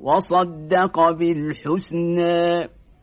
وصدق بالحسنى.